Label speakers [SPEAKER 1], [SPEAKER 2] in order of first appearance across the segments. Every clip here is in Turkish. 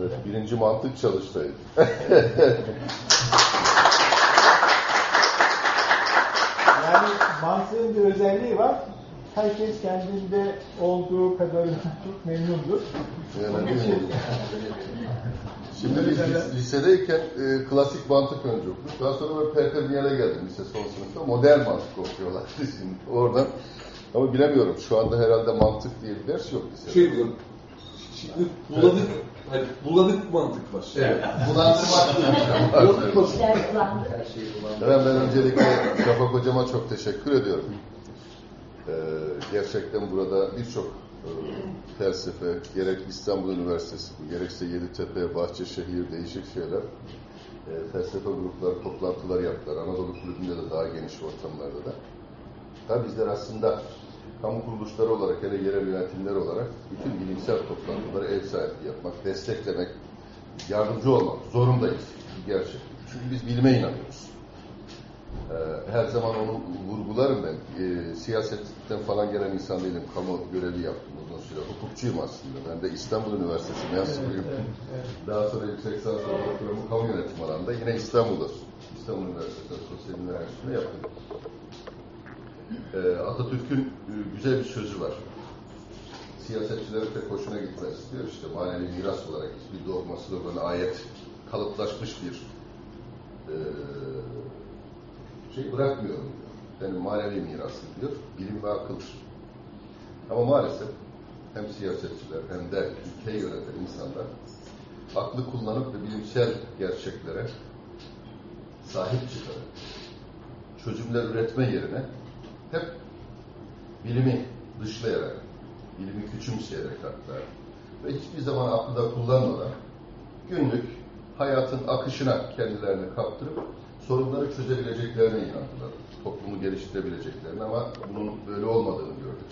[SPEAKER 1] Evet, birinci mantık çalıştaydı.
[SPEAKER 2] Yani mantığın bir özelliği var. Herkes kendinde olduğu kadarıyla çok memnundur.
[SPEAKER 1] Yani
[SPEAKER 2] için?
[SPEAKER 1] Şimdi biz lis- lisedeyken e, klasik mantık önce okuduk. Daha sonra ben Perkabiyel'e geldim lise son sınıfta. Modern mantık okuyorlar şimdi oradan. Ama bilemiyorum. Şu anda herhalde mantık diye bir ders yok lisede.
[SPEAKER 3] Şey diyorum. Şimdi bulanık, hani bulanık mantık var.
[SPEAKER 1] Evet. Bulandırmak
[SPEAKER 3] Bulanık mantık.
[SPEAKER 4] İşler kullandı.
[SPEAKER 1] Evet, ben öncelikle Şafak Hocama çok teşekkür ediyorum. Ee, gerçekten burada birçok e, felsefe, gerek İstanbul Üniversitesi, gerekse Yeditepe, Bahçeşehir, değişik şeyler, e, felsefe grupları, toplantılar yaptılar. Anadolu Kulübü'nde de daha geniş ortamlarda da. Tabii bizler aslında kamu kuruluşları olarak, hele yerel yönetimler olarak bütün bilimsel toplantıları ev sahipliği yapmak, desteklemek, yardımcı olmak zorundayız. Gerçek. Çünkü biz bilime inanıyoruz. Ee, her zaman onu vurgularım ben. Ee, siyasetten falan gelen insan değilim. Kamu görevi yaptım uzun süre. Hukukçuyum aslında. Ben de İstanbul Üniversitesi mensubuyum. Daha sonra yüksek lisans doktoramı kamu yönetimi alanında yine İstanbul'da İstanbul Üniversitesi Sosyal Bilimler Enstitüsü'nde yaptım. Ee, Atatürk'ün e, güzel bir sözü var. Siyasetçilerin pek hoşuna gitmez diyor işte manevi miras olarak hiçbir dogma, slogan, ayet kalıplaşmış bir e, şey bırakmıyorum diyor. Benim manevi mirasım diyor. Bilim ve akıldır. Ama maalesef hem siyasetçiler hem de ülkeyi yöneten insanlar aklı kullanıp ve bilimsel gerçeklere sahip çıkarak çözümler üretme yerine hep bilimi dışlayarak, bilimi küçümseyerek hatta ve hiçbir zaman aklı da kullanmadan günlük hayatın akışına kendilerini kaptırıp sorunları çözebileceklerine inandılar. Toplumu geliştirebileceklerine ama bunun böyle olmadığını gördük.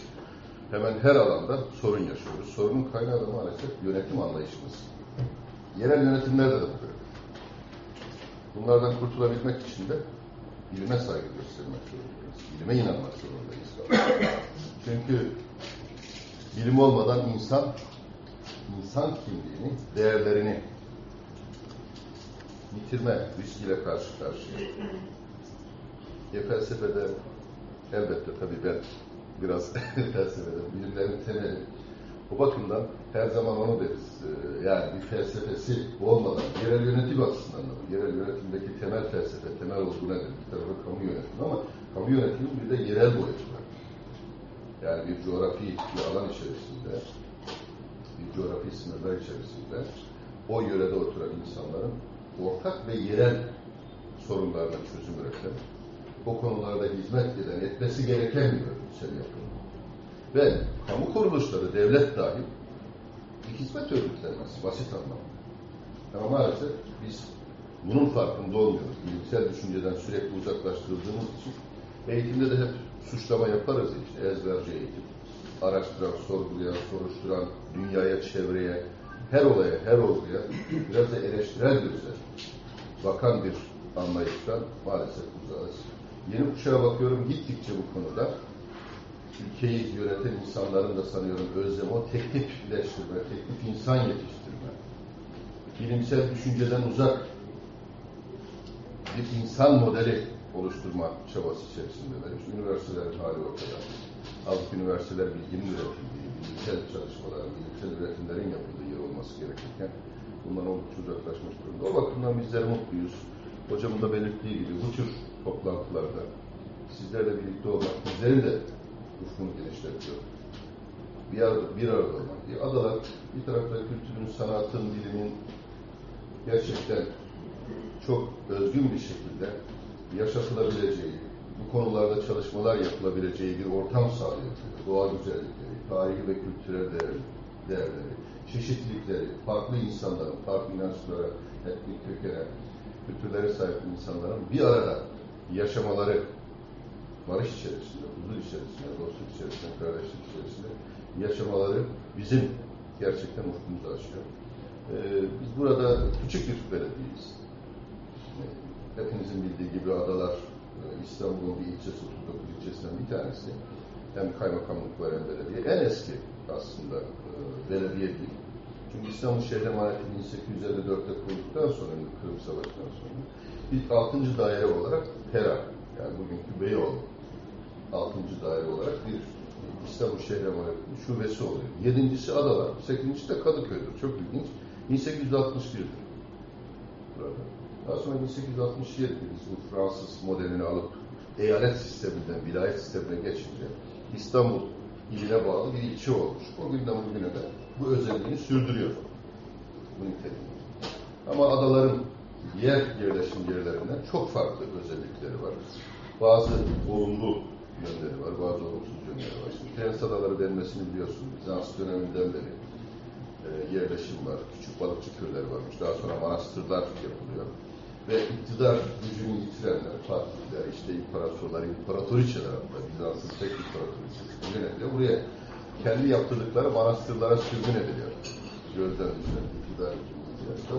[SPEAKER 1] Hemen her alanda sorun yaşıyoruz. Sorunun kaynağı da maalesef yönetim anlayışımız. Yerel yönetimlerde de bu böyle. Bunlardan kurtulabilmek için de bilime saygı göstermek zorundayız. Bilime inanmak zorundayız. Çünkü bilim olmadan insan insan kimliğini, değerlerini bitirme riskiyle karşı karşıya. Ya felsefede elbette tabii ben biraz felsefede bilimlerin temeli. Bu bakımdan her zaman onu deriz. Ee, Yani bir felsefesi olmadan, yerel yönetim açısından da. Yerel yönetimdeki temel felsefe, temel olgu nedir? Bir tarafı kamu yönetimi ama kamu yönetimi bir de yerel boyutu var. Yani bir coğrafi bir alan içerisinde, bir coğrafi sınırlar içerisinde o yörede oturan insanların ortak ve yerel sorunlarına çözüm üreten, o konularda hizmet eden, etmesi gereken bir örgütsel yapı. Ve kamu kuruluşları, devlet dahil bir hizmet örgütlenmesi, basit anlamda. Ama maalesef biz bunun farkında olmuyoruz. Bilimsel düşünceden sürekli uzaklaştırıldığımız için eğitimde de hep suçlama yaparız ya işte ezberci eğitim. Araştıran, sorgulayan, soruşturan, dünyaya, çevreye, her olaya, her olguya biraz da eleştirel gözle bakan bir anlayıştan maalesef uzağız. Yeni kuşağa bakıyorum gittikçe bu konuda ülkeyi yöneten insanların da sanıyorum özlemi o teklifleştirme, teklif insan yetiştirme, bilimsel düşünceden uzak bir insan modeli oluşturma çabası içerisindeler. İşte üniversitelerin hali ortada. Halbuki üniversiteler bilginin üretildiği, bilimsel çalışmaların, bilimsel üretimlerin yapıldığı yer olması gerekirken bundan oldukça uzaklaşmış durumda. O bakımdan bizler mutluyuz. Hocamın da belirttiği gibi bu tür toplantılarda sizlerle birlikte olmak, bizlerin de ufkunu genişletiyor. Bir arada, bir arada olmak diye. Adalar bir tarafta kültürün, sanatın, bilimin gerçekten çok özgün bir şekilde yaşatılabileceği, bu konularda çalışmalar yapılabileceği bir ortam sağlıyor. Doğa güzellikleri, tarihi ve kültürel değer- değerleri, çeşitlilikleri, farklı insanların, farklı inançlara, etnik kökene, kültürlere sahip insanların bir arada yaşamaları barış içerisinde, huzur içerisinde, dostluk içerisinde, kardeşlik içerisinde yaşamaları bizim gerçekten ufkumuzu açıyor. Ee, biz burada küçük bir belediyeyiz. Hepinizin bildiği gibi adalar e, İstanbul'un bir ilçesi, 39 ilçesinden bir tanesi. Hem kaymakamlık var hem belediye. En eski aslında e, belediye değil. Çünkü İstanbul Şehir Emaneti 1854'te kurulduktan sonra, Kırım Savaşı'ndan sonra ilk 6. daire olarak Pera, yani bugünkü Beyoğlu 6. daire olarak bir İstanbul Şehir Emaneti'nin şubesi oluyor. Yedincisi Adalar, sekizincisi de Kadıköy'dür. Çok ilginç. 1861'dir burada. Daha sonra 1867 biz bu Fransız modelini alıp eyalet sisteminden vilayet sistemine geçince İstanbul iline bağlı bir ilçe olmuş. O günden bugüne de bu özelliğini sürdürüyor. Bu niteliğini. Ama adaların diğer yerleşim yerlerinden çok farklı özellikleri var. Bazı olumlu yönleri var, bazı olumsuz yönleri var. Şimdi Prens adaları denmesini biliyorsun. Bizans döneminden beri e, yerleşim var. Küçük balıkçı köyleri varmış. Daha sonra manastırlar yapılıyor. Ve iktidar gücünü yitirenler, partiler, işte imparatorlar, imparatoriçeler hatta Bizans'ın tek imparatoriçesi yönetiliyor. Buraya kendi yaptırdıkları manastırlara sürgün ediliyor. Gözden düşen iktidar gücünü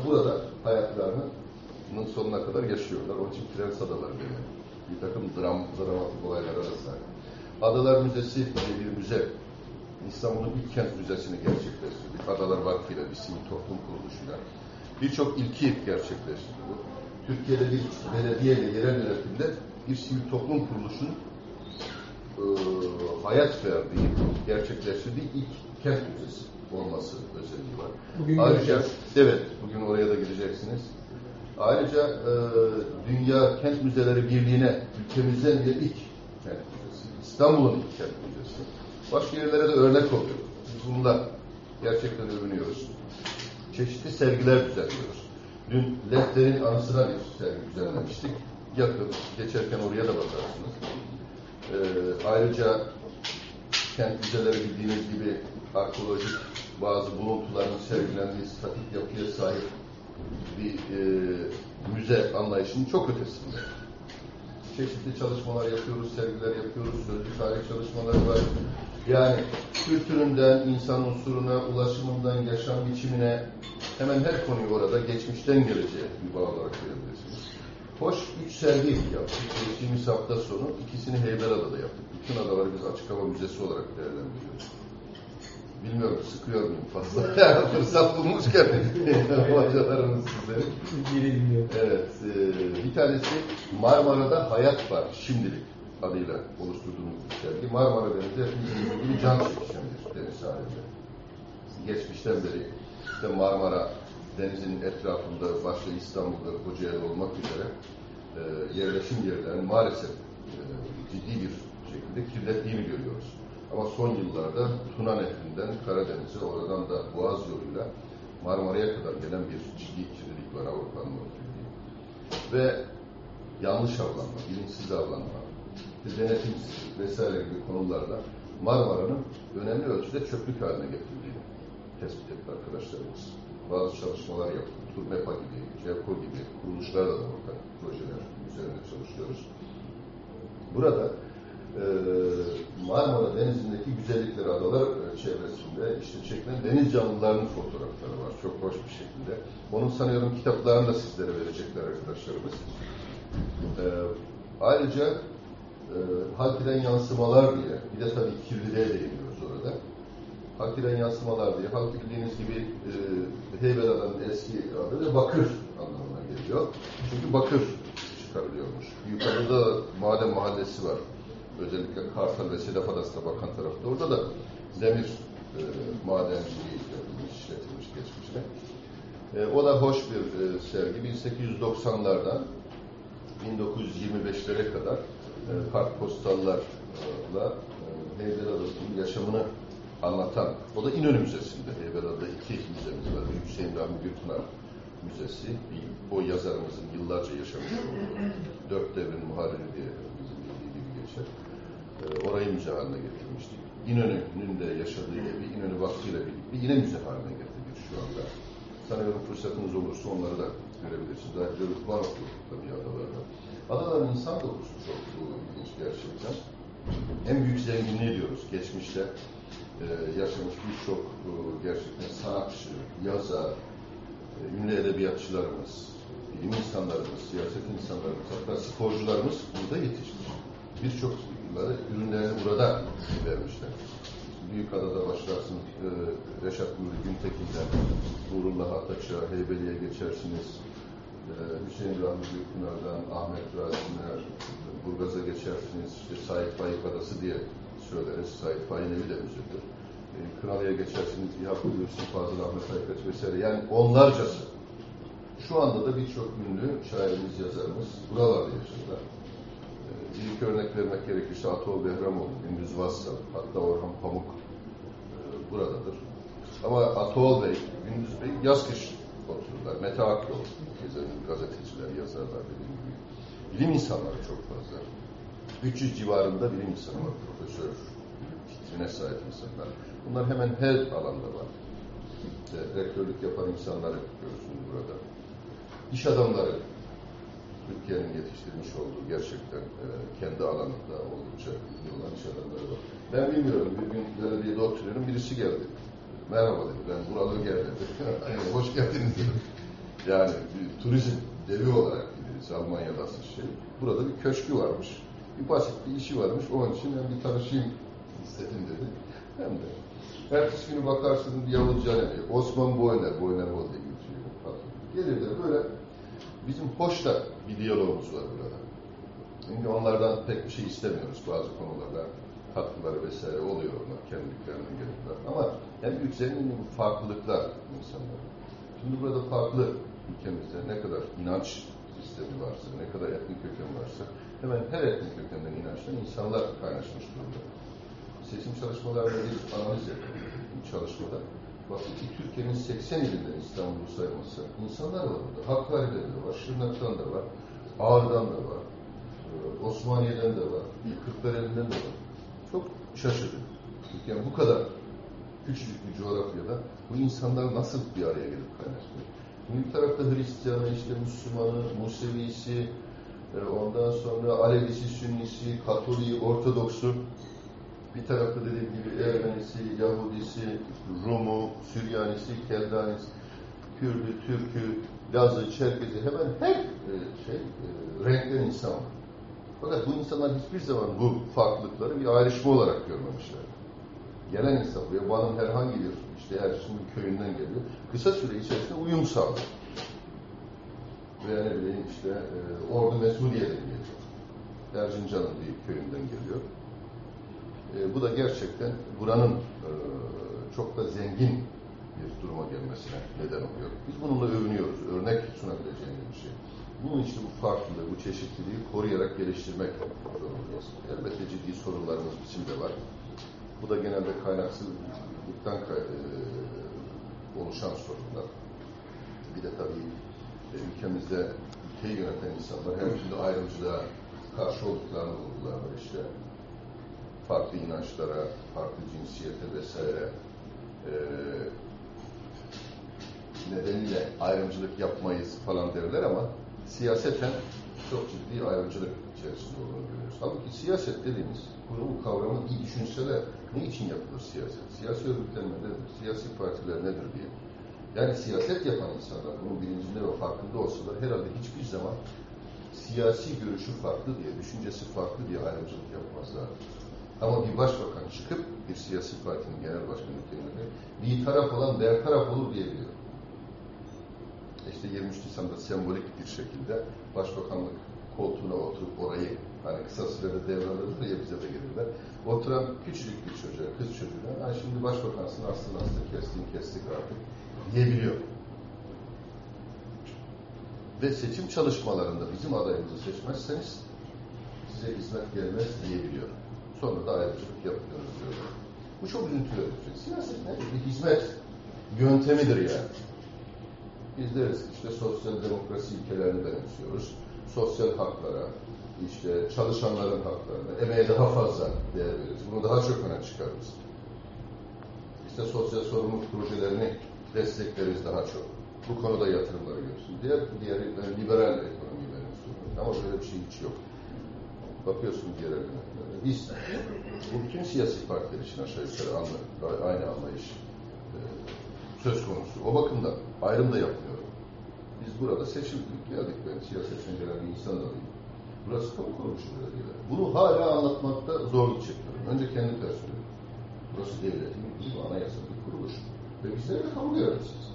[SPEAKER 1] burada hayatlarının sonuna kadar yaşıyorlar. Onun için Prens Adaları deniyor. Bir takım dram, dramatik olaylara da. Adalar Müzesi diye bir müze İstanbul'un ilk kent müzesini gerçekleştirdik. Adalar Vakfı ile bir sivil toplum kuruluşuyla. Birçok ilki gerçekleştirdi bu. Türkiye'de bir belediye ile yerel yönetimde bir sivil toplum kuruluşunun e, hayat verdiği, gerçekleştirdiği ilk kent müzesi olması özelliği var.
[SPEAKER 2] Bugün
[SPEAKER 1] Ayrıca,
[SPEAKER 2] göreceğiz.
[SPEAKER 1] evet, bugün oraya da gideceksiniz. Ayrıca e, Dünya Kent Müzeleri Birliği'ne ülkemizden bir ilk kent müzesi. İstanbul'un ilk kent müzesi. Başka yerlere de örnek oluyor. Biz bununla gerçekten övünüyoruz. Çeşitli sergiler düzenliyoruz. Dün Lefter'in anısına bir sergi düzenlemiştik. Yakın, geçerken oraya da bakarsınız. E, ayrıca kent müzeleri bildiğiniz gibi arkeolojik bazı buluntuların sergilendiği statik yapıya sahip bir e, müze anlayışının çok ötesinde. Çeşitli çalışmalar yapıyoruz, sergiler yapıyoruz, sözlü tarih çalışmaları var. Yani kültüründen, insan unsuruna, ulaşımından, yaşam biçimine hemen her konuyu orada geçmişten geleceğe bir bağ olarak görebilirsiniz. Hoş üç sergi yaptık. Geçtiğimiz hafta sonu ikisini Heybeliada'da yaptık. Bütün adaları biz açık hava müzesi olarak değerlendiriyoruz. Bilmiyorum sıkıyor muyum fazla? Fırsat bulmuşken hocalarımız
[SPEAKER 2] dinliyor.
[SPEAKER 1] Evet, e, bir tanesi Marmara'da Hayat Var şimdilik adıyla oluşturduğumuz bir sergi. Marmara Denizi hepimizin bildiği can çekişen bir deniz halinde. Geçmişten beri işte Marmara denizinin etrafında başta İstanbul'da, Kocaeli olmak üzere e, yerleşim yerlerinin maalesef e, ciddi bir şekilde kirlettiğini görüyoruz. Ama son yıllarda Tuna Nehri'nden Karadeniz'e, oradan da Boğaz yoluyla Marmara'ya kadar gelen bir ciddi kirlilik var Avrupa'nın ortaya. Ve yanlış avlanma, bilinçsiz avlanma, denetimsizlik vesaire gibi konularla Marmara'nın önemli ölçüde çöplük haline getirildiğini tespit etti arkadaşlarımız. Bazı çalışmalar yaptık. TURMEPA gibi, CEPO gibi kuruluşlarla da ortak projeler üzerinde çalışıyoruz. Burada e, Marmara Denizi'ndeki güzellikler adalar e, çevresinde işte çekilen deniz canlılarının fotoğrafları var. Çok hoş bir şekilde. Onun sanıyorum kitaplarını da sizlere verecekler arkadaşlarımız. E, ayrıca e, yansımalar diye, bir de tabii kirliliğe değiniyoruz orada. Halkiden yansımalar diye, halk bildiğiniz gibi e, Heybeliada'nın eski adı da bakır anlamına geliyor. Çünkü bakır çıkarılıyormuş. Yukarıda da maden mahallesi var. Özellikle Kartal ve Sedef Adası'na bakan tarafta. Orada da demir e, madenciliği yapılmış, işletilmiş geçmişte. E, o da hoş bir e, sergi. 1890'lardan 1925'lere kadar e, kartpostallarla e, Heybeliada'nın yaşamını anlatan, o da İnönü Müzesi'nde. Heybeliada'da iki müzemiz var. Büyük Hüseyin Rahmi Gürpınar Müzesi. O yazarımızın yıllarca yaşamış olduğu Dört Devrin Muharriri diye bizim bildiği gibi geçer. Orayı müze haline getirmiştik. İnönü'nün de yaşadığı evi İnönü Vakfı ile birlikte yine müze haline getirdik şu anda. Sanıyorum fırsatınız olursa onları da görebilirsiniz. Ayrıca Rıdvan Okulu tabii adalarda. Adaların insan dokusu çok ilginç gerçekten. En büyük zenginliği diyoruz. Geçmişte e, yaşamış birçok e, gerçekten sanatçı, yazar, e, ünlü edebiyatçılarımız, bilim insanlarımız, siyaset insanlarımız, hatta sporcularımız burada yetişmiş. Birçok ürünlerini burada vermişler. Büyükada'da başlarsın e, Reşat Nuri Güntekin'den, Nurullah Ataç'a, Heybeli'ye geçersiniz. Ee, Hüseyin Rahmi Gülpınar'dan Ahmet Rasim'e, Burgaz'a geçersiniz. İşte Said Faik Adası diye söyleriz. Said Faik'in de müzedir. Ee, Kınalı'ya geçersiniz. Yakup Yusuf, Fazıl Ahmet Aykaç vesaire. Yani onlarcası. Şu anda da birçok ünlü şairimiz, yazarımız buralarda yaşıyorlar. Ee, iki örnek vermek gerekirse Atol Behramoğlu, Gündüz Vassal, hatta Orhan Pamuk e, buradadır. Ama Atol Bey, Gündüz Bey yaz kış otururlar. Mete Akyol, gazeteciler, yazarlar dediğim gibi. Bilim insanları çok fazla. 300 civarında bilim insanı var, profesör, titrine sahip insanlar. Bunlar hemen her alanda var. İşte rektörlük yapan insanları görürsünüz burada. İş adamları, Türkiye'nin yetiştirmiş olduğu gerçekten e, kendi alanında oldukça iyi olan iş adamları var. Ben bilmiyorum, bir gün belediyede oturuyorum, birisi geldi. Merhaba dedi, ben buralı geldim. Hoş geldiniz dedim. Yani bir turizm devi olarak biliriz Almanya'da asıl şey. Burada bir köşkü varmış. Bir basit bir işi varmış. Onun için ben bir tanışayım istedim dedi. Hem de ertesi günü bakarsın Yavuz Canevi, Osman Boyner, Boyner Holding geçiyor. Gelir de böyle bizim hoş da bir diyalogumuz var burada. Çünkü onlardan pek bir şey istemiyoruz bazı konularda. Katkıları vesaire oluyor onlar kendiliklerinden geliyorlar. Ama en büyük zenginliği bu farklılıklar insanlar. Şimdi burada farklı ülkemizde ne kadar inanç sistemi varsa, ne kadar etnik köken varsa hemen her etnik kökenden inançtan insanlar kaynaşmış durumda. Seçim çalışmalarında bir analiz yapıldı bu çalışmada. Bakın ki Türkiye'nin 80 ilinden İstanbul'u sayması insanlar var burada. Hakkari'den de var, Şırnak'tan da var, Ağrı'dan da var, e, Osmaniye'den de var, Kırklareli'nden de var. Çok şaşırdım. Yani bu kadar küçücük bir coğrafyada bu insanlar nasıl bir araya gelip kaynaşıyor? Şimdi bir tarafta Hristiyanı, işte Müslümanı, Musevisi, e, ondan sonra Alevisi, Sünnisi, Katoliği, Ortodoksu, bir tarafta dediğim gibi Ermenisi, Yahudisi, Süryanisi, Keldanisi, Kürdü, Türkü, Lazı, Çerkezi hemen her e, şey e, renkten insan var. Fakat bu insanlar hiçbir zaman bu farklılıkları bir ayrışma olarak görmemişler. Gelen insan buraya Van'ın herhangi bir işte Erzurum köyünden geliyor. Kısa süre içerisinde uyum sağlıyor. Veya ne bileyim işte e, Ordu Mesudiye'den geliyor. Erzincan'ın bir köyünden geliyor. E, bu da gerçekten buranın e, çok da zengin duruma gelmesine neden oluyor. Biz bununla övünüyoruz. Örnek sunabileceğimiz bir şey. Bunun için bu farklılığı, bu çeşitliliği koruyarak geliştirmek zorundayız. Elbette ciddi sorunlarımız bizim de var. Bu da genelde kaynaksızlıktan kay e, oluşan sorunlar. Bir de tabii e, ülkemizde ülkeyi yöneten insanlar her türlü ayrımcılığa karşı olduklarını vurgularlar işte. Farklı inançlara, farklı cinsiyete vesaire e, nedeniyle ayrımcılık yapmayız falan derler ama siyaseten çok ciddi ayrımcılık içerisinde olduğunu görüyoruz. Halbuki siyaset dediğimiz, bunu kavramı iyi düşünseler ne için yapılır siyaset? Siyasi örgütlenme nedir? Siyasi partiler nedir diye. Yani siyaset yapan insanlar bunun bilincinde ve farkında olsalar herhalde hiçbir zaman siyasi görüşü farklı diye, düşüncesi farklı diye ayrımcılık yapmazlar. Ama bir başbakan çıkıp bir siyasi partinin genel başkanı kendine bir taraf olan diğer taraf olur diyebiliyor. İşte 23 Nisan'da sembolik bir şekilde başbakanlık koltuğuna oturup orayı hani kısa sürede devralırlar ya bize de gelirler. Oturan küçücük bir çocuğa, kız çocuğuna ha şimdi başbakansın aslında aslında kestin kestik artık diyebiliyor. Ve seçim çalışmalarında bizim adayımızı seçmezseniz size hizmet gelmez diyebiliyor. Sonra da ayrımcılık yapıyoruz diyorlar. Bu çok üzüntü verici. Siyaset nedir? Bir hizmet yöntemidir yani. Ki işte sosyal demokrasi ilkelerini benimsiyoruz. Sosyal haklara, işte çalışanların haklarına, emeğe daha fazla değer veririz. Bunu daha çok öne çıkarırız. İşte sosyal sorumluluk projelerini destekleriz daha çok. Bu konuda yatırımları görsün. Diğer, diğer liberal ekonomi benimsiyoruz. Ama böyle bir şey hiç yok. Bakıyorsun diğer elementlere. Biz bu bütün siyasi partiler için aşağı yukarı aynı anlayış e, söz konusu. O bakımdan ayrım da yapmıyorum. Biz burada seçildik, geldik. Ben siyasetten gelen bir insan değilim. Burası kamu kuruluşu belediyeler. Bunu hala anlatmakta zorluk çekiyorum. Önce kendi personelim. Burası devletin bir anayasal bir kuruluş. Ve bizler de kamu görevlisiyiz.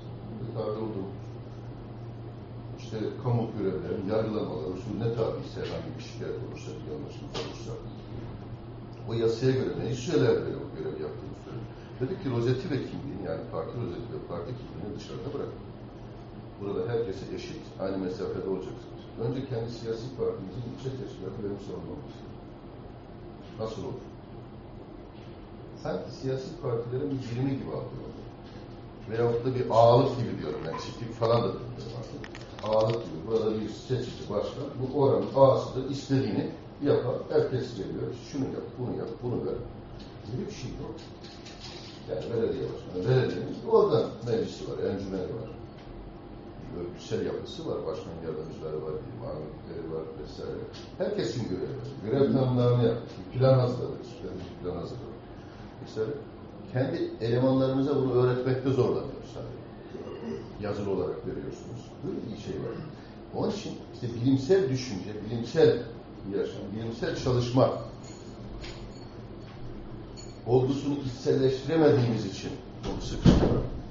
[SPEAKER 1] kamu görevlilerin yargılanmaları usulüne tabiyse herhangi bir şikayet olursa, bir yanlışlık olursa o yasaya göre meclis üyeler böyle o görev yaptığını söylüyor. Dedik ki rozeti ve kimliğini yani parti rozeti ve parti kimliğini dışarıda bırakın. Burada herkese eşit, aynı mesafede olacaksınız. Önce kendi siyasi partimizin ilçe teşkilatı benim sorumluluğum. Nasıl olur? Sanki siyasi partilerin bir birimi gibi algılanıyor. Veyahut da bir ağalık gibi diyorum ben. Çiftlik falan da demiyorum artık. Ağalık gibi. Burada bir seçici başkan. Bu oranın ağasıdır. istediğini yapar. Herkes geliyor. Şunu yap, bunu yap, bunu ver. Böyle bir şey yok. Yani belediye başkanı, belediyenin bir organ meclisi var, encümeni var. Örgütsel yapısı var, başkan yardımcıları var, imametleri var vesaire. Herkesin görevi. Görev tanımlarını yapmış. Plan hazırladık. Plan hazırladık. Mesela kendi elemanlarımıza bunu öğretmekte zorlanıyoruz sadece. Yazılı olarak veriyorsunuz. Böyle bir şey var. Onun için işte bilimsel düşünce, bilimsel yaşam, bilimsel çalışma olgusunu içselleştiremediğimiz için bu sıkıntı.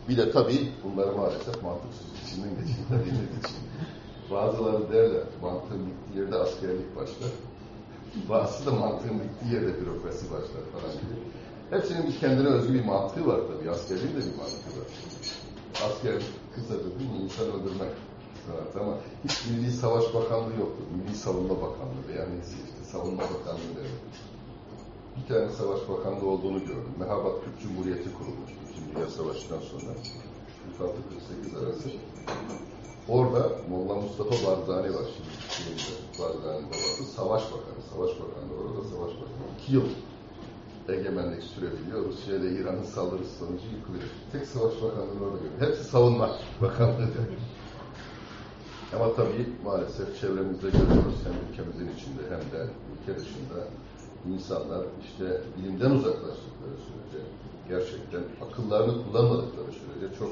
[SPEAKER 1] Bir de tabii bunları maalesef mantıksız içinden geçirdiğimiz için. Bazıları derler, mantığın bittiği yerde askerlik başlar. Bazısı da mantığın bittiği yerde bürokrasi başlar falan gibi. Hepsinin bir kendine özgü bir mantığı var tabii. Askerliğin de bir mantığı var. Asker kısaca değil mi? İnsan öldürmek sanatı ama hiç Milli Savaş Bakanlığı yoktu. Milli Savunma Bakanlığı veya neyse işte Savunma Bakanlığı demek. Bir tane Savaş Bakanlığı olduğunu gördüm. Mehabat Türk Cumhuriyeti kurulmuştu. İkinci Dünya Savaşı'ndan sonra. 46-48 arası. Orada Molla Mustafa Barzani var şimdi. Barzani'nin babası. Savaş Bakanı. Savaş Bakanı. Orada Savaş Bakanı. İki yıl egemenlik sürebiliyor. Rusya ile İran'ın saldırısı sonucu yıkılıyor. Tek savaş bakanlığı orada görüyor. Hepsi savunma bakanlığı. Ama tabii maalesef çevremizde görüyoruz hem ülkemizin içinde hem de ülke dışında insanlar işte bilimden uzaklaştıkları sürece gerçekten akıllarını kullanmadıkları sürece çok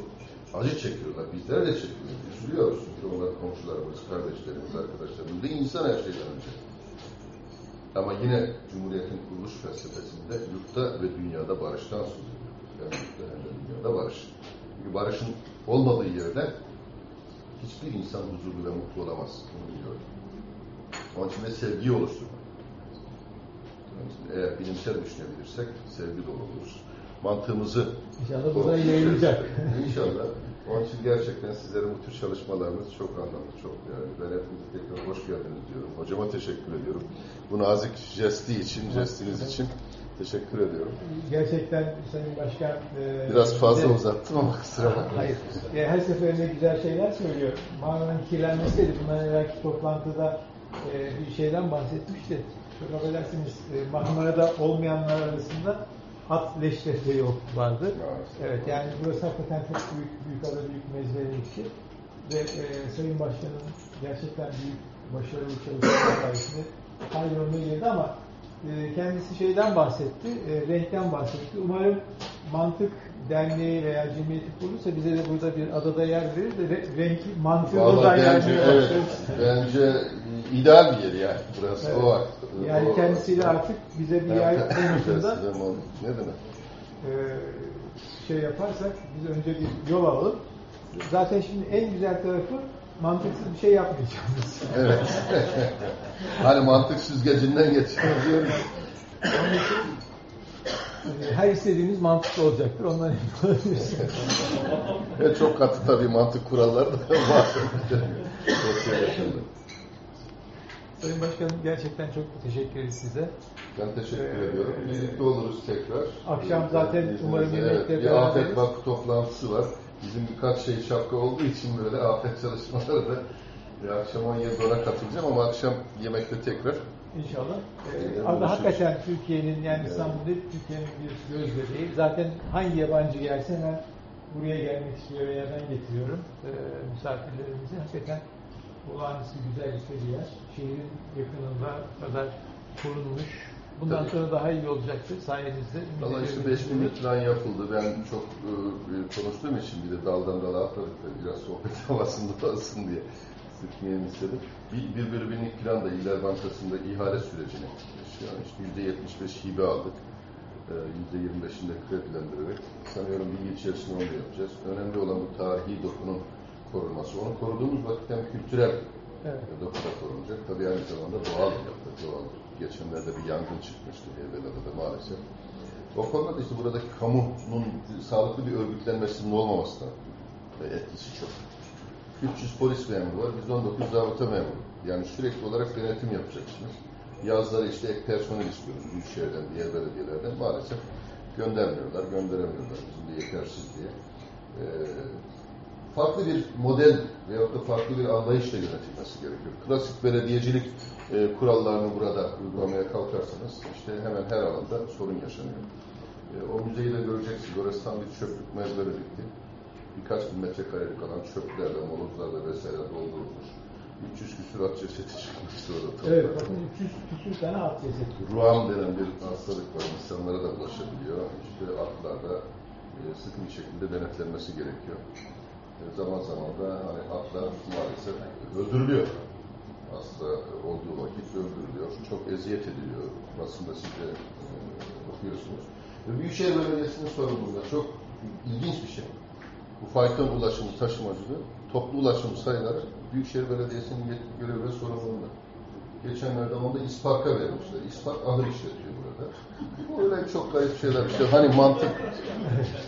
[SPEAKER 1] acı çekiyorlar. Bizler de çekiyoruz. Üzülüyoruz çünkü onlar komşularımız, kardeşlerimiz, arkadaşlarımız ve insan her şeyden önce. Ama yine Cumhuriyet'in kuruluş felsefesinde yurtta ve dünyada barıştan söz ediyor. Yani yurtta hem de dünyada barış. Çünkü barışın olmadığı yerde hiçbir insan huzurlu ve mutlu olamaz. Bunu biliyorum. Onun için de sevgiyi oluşturmak. Eğer bilimsel düşünebilirsek sevgi dolu oluruz. Mantığımızı
[SPEAKER 2] İnşallah buradan yayılacak.
[SPEAKER 1] İnşallah. Onun için gerçekten sizlerin bu tür çalışmalarınız çok anlamlı, çok değerli. Ben hepinize tekrar hoş geldiniz diyorum. Hocama teşekkür ediyorum. Bu nazik jesti için, jestiniz için teşekkür ediyorum.
[SPEAKER 2] Gerçekten Sayın Başkan... e,
[SPEAKER 1] Biraz fazla
[SPEAKER 2] bize-
[SPEAKER 1] uzattım ama kusura bakmayın.
[SPEAKER 2] Hayır. E, her seferinde güzel şeyler söylüyor. Marmara'nın kirlenmesiydi. Bundan evvelki toplantıda e, bir şeyden bahsetmişti. Çok affedersiniz. E, Marmara'da olmayanlar arasında at leşleri yok vardı. Evet yani burası hakikaten çok büyük, büyük ada büyük mezvelikti. Ve e, Sayın Başkan'ın gerçekten büyük başarılı çalışmalar sayesinde her yoluna girdi ama kendisi şeyden bahsetti, e, renkten bahsetti. Umarım mantık derneği veya cemiyeti kurulursa bize de burada bir adada yer verir de re- renk mantığı
[SPEAKER 1] Vallahi bence,
[SPEAKER 2] gelmeye
[SPEAKER 1] evet, bence ideal bir yer yani burası.
[SPEAKER 2] Evet.
[SPEAKER 1] O var.
[SPEAKER 2] Yani
[SPEAKER 1] O-
[SPEAKER 2] kendisiyle artık bize bir yer konusunda
[SPEAKER 1] Ne demek?
[SPEAKER 2] e, şey yaparsak biz önce bir yol alalım. Zaten şimdi en güzel tarafı mantıksız bir şey yapmayacağımız.
[SPEAKER 1] Evet. hani mantık süzgecinden geçiyor.
[SPEAKER 2] Onun için e, her istediğimiz mantıklı olacaktır. Ondan emin olabilirsiniz.
[SPEAKER 1] Çok katı tabii mantık kuralları da var.
[SPEAKER 2] Sayın Başkanım gerçekten çok teşekkür ederiz size.
[SPEAKER 1] Ben teşekkür
[SPEAKER 2] Ee,
[SPEAKER 1] ediyorum. Birlikte oluruz tekrar.
[SPEAKER 2] Akşam
[SPEAKER 1] Ee,
[SPEAKER 2] zaten
[SPEAKER 1] izninizle.
[SPEAKER 2] umarım
[SPEAKER 1] evet,
[SPEAKER 2] yemekte
[SPEAKER 1] bir
[SPEAKER 2] beraberiz.
[SPEAKER 1] afet vakfı toplantısı var. Bizim birkaç şey şapka olduğu için böyle afet çalışmaları da bir akşam 17'de ona katılacağım ama akşam yemekte tekrar
[SPEAKER 2] İnşallah. Ee,
[SPEAKER 1] Ee, buluşuruz.
[SPEAKER 2] hakikaten Türkiye'nin yani
[SPEAKER 1] Evet.
[SPEAKER 2] İstanbul'da Türkiye'nin bir göz bebeği. Zaten hangi yabancı gelse hemen buraya gelmek istiyor veya ben getiriyorum ee, misafirlerimizi. Hakikaten olağanüstü güzellikte bir yer. Şehrin yakınında kadar korunmuş. Bundan
[SPEAKER 1] Tabii.
[SPEAKER 2] sonra daha iyi olacaktır sayenizde.
[SPEAKER 1] Valla işte
[SPEAKER 2] ediyorum.
[SPEAKER 1] 5 binlik plan yapıldı. Ben çok e, konuştuğum için bir de daldan dala atladık da biraz sohbet havasında olsun diye sıkmayayım istedim. Bir, bir binlik plan da İller Bankası'nda ihale sürecini yaşıyor. İşte yüzde 75 hibe aldık. E, Yüzde 25'inde kredilendirerek sanıyorum bir yıl içerisinde onu yapacağız. Önemli olan bu tarihi dokunun korunması. Onu koruduğumuz vakit hem kültürel
[SPEAKER 2] Evet.
[SPEAKER 1] dokuda korunacak. Tabii aynı zamanda doğal yapı. Doğal. Geçenlerde bir yangın çıkmıştı Evvelada maalesef. O konuda da işte buradaki kamunun sağlıklı bir örgütlenmesinin olmaması da etkisi çok. 300 polis memuru var, biz 19 zabıta memuru. Yani sürekli olarak denetim yapacaksınız. Yazları işte ek personel istiyoruz Büyükşehir'den, diğer belediyelerden. Maalesef göndermiyorlar, gönderemiyorlar bizim de yetersiz diye. Ee, farklı bir model veyahut da farklı bir anlayışla yönetilmesi gerekiyor. Klasik belediyecilik e, kurallarını burada uygulamaya kalkarsanız işte hemen her alanda sorun yaşanıyor. E, o müzeyi de göreceksiniz. Orası tam bir çöplük mezbere bitti. Birkaç bin metrekarelik alan çöplerle, molozlarla vesaire doldurulmuş. 300 küsur at cesedi çıkmıştı orada.
[SPEAKER 2] Evet, bakın 300 küsür tane at cesedi.
[SPEAKER 1] Ruam denen bir hastalık var. İnsanlara da bulaşabiliyor. İşte atlarda e, sıkı bir şekilde denetlenmesi gerekiyor. E, zaman zaman da hani atlar maalesef öldürülüyor. Hasta olduğu vakit öldürülüyor. Çok eziyet ediliyor. Basında siz de e, okuyorsunuz. Büyükşehir Belediyesi'nin sorumluluğunda çok ilginç bir şey. Bu fayton ulaşımı, taşımacılığı, toplu ulaşım sayıları Büyükşehir Belediyesi'nin görevi ve sorumluluğunda. Geçenlerde onu da İspark'a vermişler. İspark ahır işletiyor burada. Bu öyle çok garip şeyler. İşte hani mantık,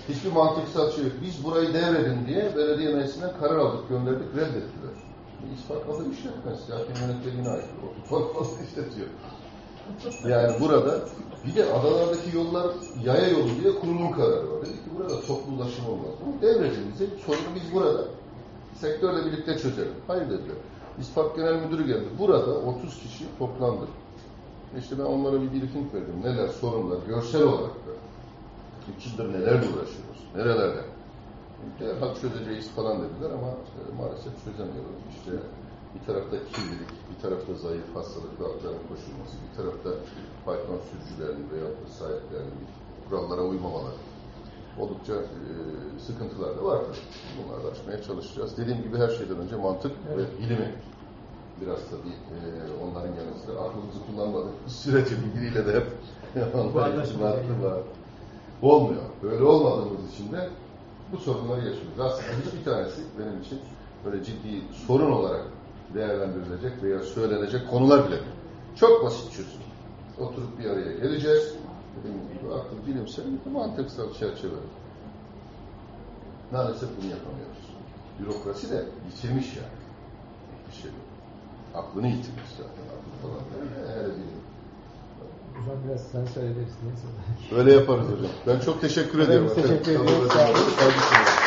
[SPEAKER 1] hiçbir mantıksal şey yok. Biz burayı devredin diye belediye meclisinden karar aldık, gönderdik, reddettiler. İspark ahır işletmez. Zaten yönetmeliğine ait. O tutar işletiyor. Yani burada bir de adalardaki yollar yaya yolu diye kurulun kararı var. Dedik ki burada toplu ulaşım olmaz. Devredin bize. Sorunu biz burada sektörle birlikte çözelim. Hayır dediler. İspark Genel Müdürü geldi. Burada 30 kişi toplandı. İşte ben onlara bir briefing verdim. Neler sorunlar, görsel olarak da. İki yıldır nelerle uğraşıyoruz, nerelerde. Derhal çözeceğiz falan dediler ama maalesef çözemiyoruz. İşte bir tarafta kirlilik, bir tarafta zayıf hastalıklı atların koşulması, bir tarafta fayton sürücülerinin veya sahiplerinin kurallara uymamaları. Oldukça e, sıkıntılar da var. tabii. Bunları da aşmaya çalışacağız. Dediğim gibi her şeyden önce mantık
[SPEAKER 2] Evet.
[SPEAKER 1] ve bilimi biraz tabii e, onların yanı sıra aklımızı kullanmadık. Sürece bilgiyle de hep irtibatı var. Olmuyor. Böyle olmadığımız için de bu sorunları yaşıyoruz. Aslında hiçbir tanesi benim için böyle ciddi sorun olarak değerlendirilecek veya söylenecek konular bile değil. Çok basit çözüm. Oturup bir araya geleceğiz. Dediğim gibi akıl, bilimsel, mantıksal çerçeve. Maalesef bunu yapamıyoruz. Bürokrasi de yitirmiş yani. Bir şey yok. Aklını yitirmiş zaten. Akıl falan. Hele bilim.
[SPEAKER 2] Zaman biraz sen söyleyebilirsin.
[SPEAKER 1] Öyle yaparız hocam. Ben çok teşekkür
[SPEAKER 2] Ben
[SPEAKER 1] ediyorum.
[SPEAKER 2] teşekkür ediyorum. Sağ olun.